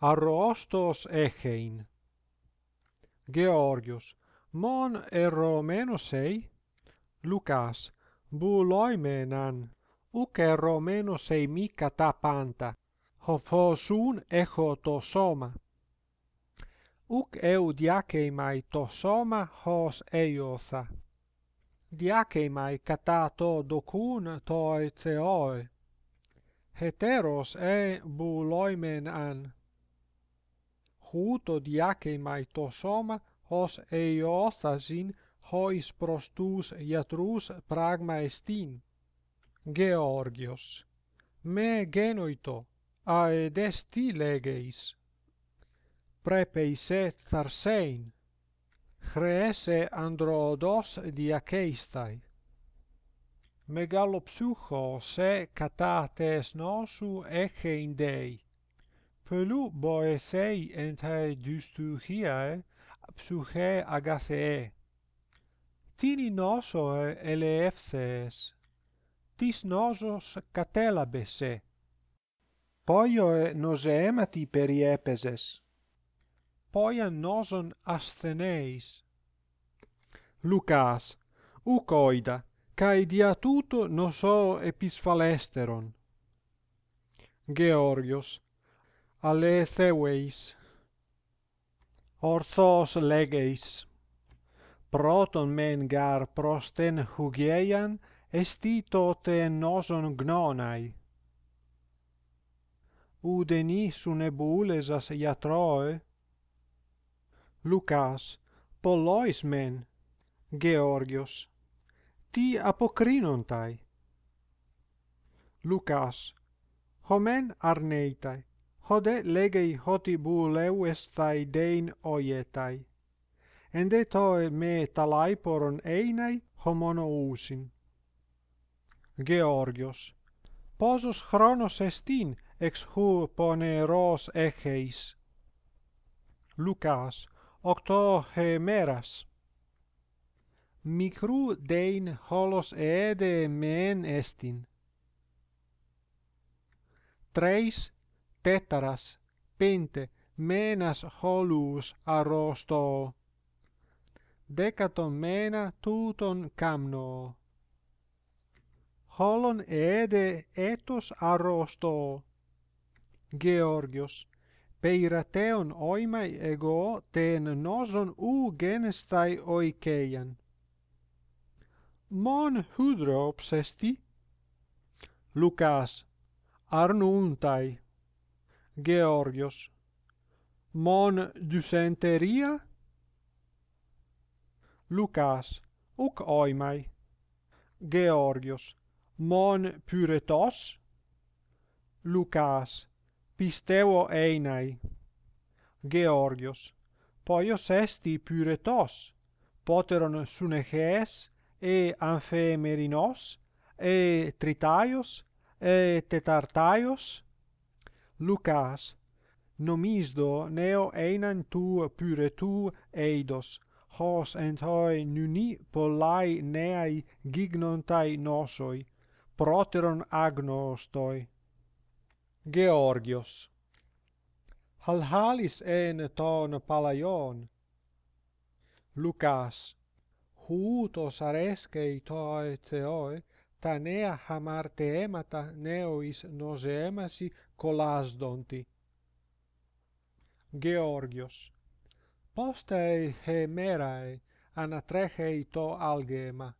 arroostos echein. Georgios, mon eromenosei, Lukas, buloimenan, uc eromenosei mica ta panta, hofosun echo tosoma. Uc eu diaceimai tosoma hos eiotha. Diaceimai catato docun toi theoi. Heteros e buloimen an huuto diakemai tosoma hos eioostasin hois prostous iatrous pragma estin. Georgios. Me genoito, aedesti legeis. Prepeise tharsein. Chreese androdos diakeistai. Megalopsucho se katates nosu echein dei pelu boesei ente dystuchiae psyche agatheae. Tini nosoe eleefthees, tis nosos catelabese. Poioe noseemati periepeses. Poian noson astheneis. Lucas, ucoida, cae diatuto noso episphalesteron. Georgios, aletheweis orthos legeis. Proton men gar prosten hugeian estito te noson gnonai. Udeni sunebules as iatroe. Lucas pollois men georgios ti apocrinontai. lucas homen arneitai hode legei hoti buleu estai dein oietai. Ende toe me talaiporon einai homonousin. Georgios. Posos chronos estin ex hu poneros echeis. Lucas. Octo hemeras. Micru dein holos ede men estin. Τρεις 3 tetaras pente menas holus arrosto. Decaton mena tuton camno. Holon ede etos arrosto. Georgios, peirateon oimai ego ten noson u genestai oikeian. Mon hydrops esti? Lucas, arnuntai Georgios. Mon dysenteria lucas uk oimai. Georgios. Mon pyretos lucas pisteo einai. Georgios. Poios esti pyretos poteron suneges e amphemerinos e tritaios e tetartaios? Lucas nomisdo neo einan tu pyre eidos hos en nuni pollai neai gignontai nosoi proteron agnostoi Georgios halhalis en ton palaion? Lucas huutos areskei toi theoi ta nea hamarteemata neois noseemasi colasdonti Georgios postei hemerae anatrechei to algema.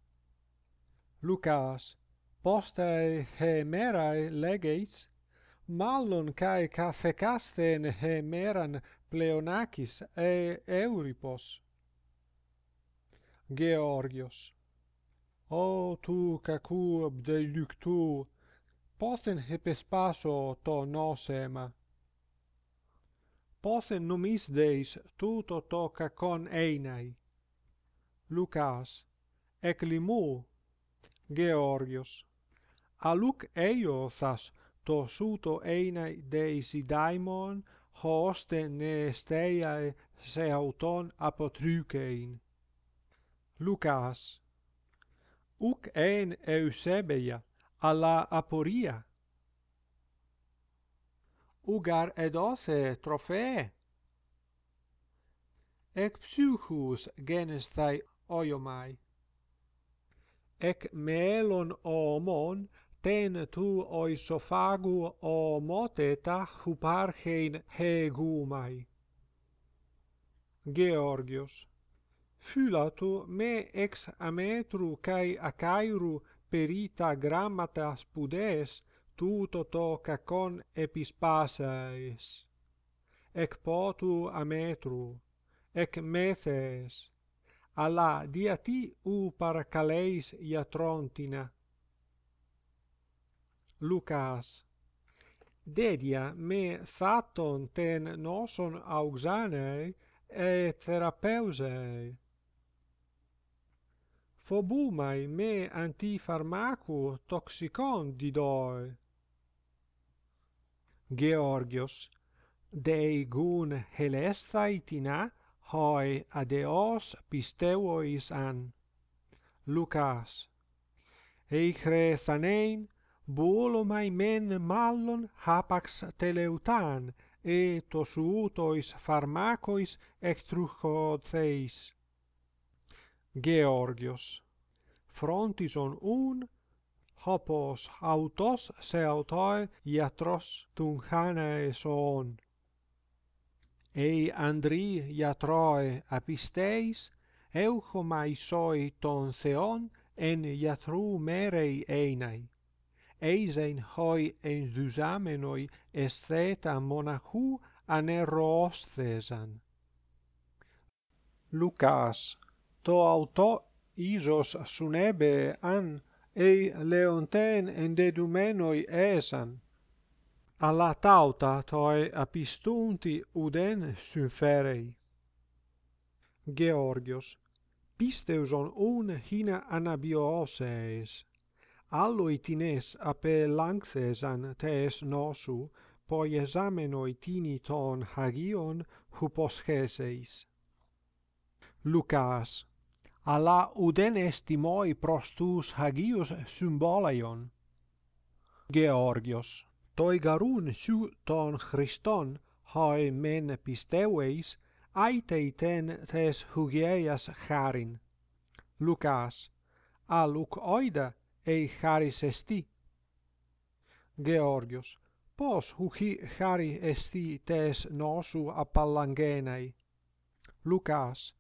Lucas postei hemerae legeis mallon kai kathekasthen hemeran pleonakis e euripos. Georgios O tu kaku bdeluctu Πόθεν επεσπάσω το nomis αίμα. Πόθεν νομίσδεις τούτο το κακόν έιναι. Λουκάς, εκλιμού, Γεώργιος. Αλούκ έιωθας το σούτο έιναι daimon ιδάιμον, χώστε νεστέιαε σε αυτόν αποτρύκειν. Λουκάς, ουκ εν ευσέμπεια alla aporia. Ugar edose trofee. Ec psychus genes thai oiomai. Ec melon omon ten tu oisophagu omoteta huparchein hegumai. Georgios. Phylatu me ex ametru kai akairu perita grammata spudees tuto to cacon epispasaes ec potu ametru ec methes alla diati u paracaleis iatrontina lucas. Dedia me thaton ten noson auxane e therapeusei phobumai me antipharmaco toxicon didoe. Georgios, Dei gun helesthai tina hoi adeos pisteuois an. Lucas, eicre thanein buolomai men mallon hapax teleutan e tosuutois pharmacois extruchotheis. Georgios. Frontison un, hopos autos se autoi iatros tun hanae soon. Ei Andri iatroe apisteis, euchomaisoi ton theon en iatru merei einai. Eisen hoi en dusamenoi estheta monachu aneroosthesan. Lucas to auto isos sunebe an ei leonten endedumenoi esan. Alla tauta toi apistunti uden syferei. Georgios, pisteuson un hina anabiosees. Allo itines ape lanxesan tes nosu, poi examenoi tini ton hagion huposceseis. Lucas, alla uden estimoi prostus hagios symbolaion. Georgios, toi garun su ton Christon, hoi men pisteueis, aitei ten tes hugieias charin. Lucas, a luc oida ei charis esti. Georgios, pos hugi chari esti tes nosu appallangenai. Lucas,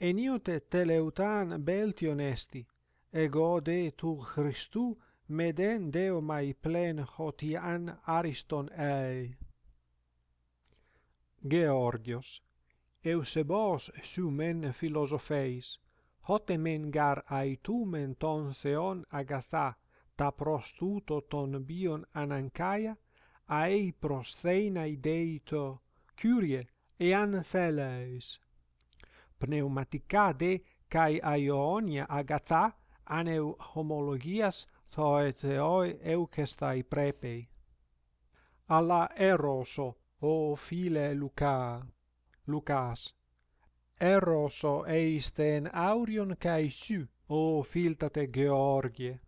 eniote teleutan beltion esti ego de tu christu meden deo mai plen hotian ariston ei. Georgios eusebos su men philosopheis hote men gar aitumen ton theon agatha ta prostuto ton bion anankaia ai prostheina deito curie e an pneumaticade kai aionia agatha aneu homologias thoeteoi eukestai prepei. Alla eroso, o file Luca, Lucas, eroso eisten aurion cae su, o filtate Georgie.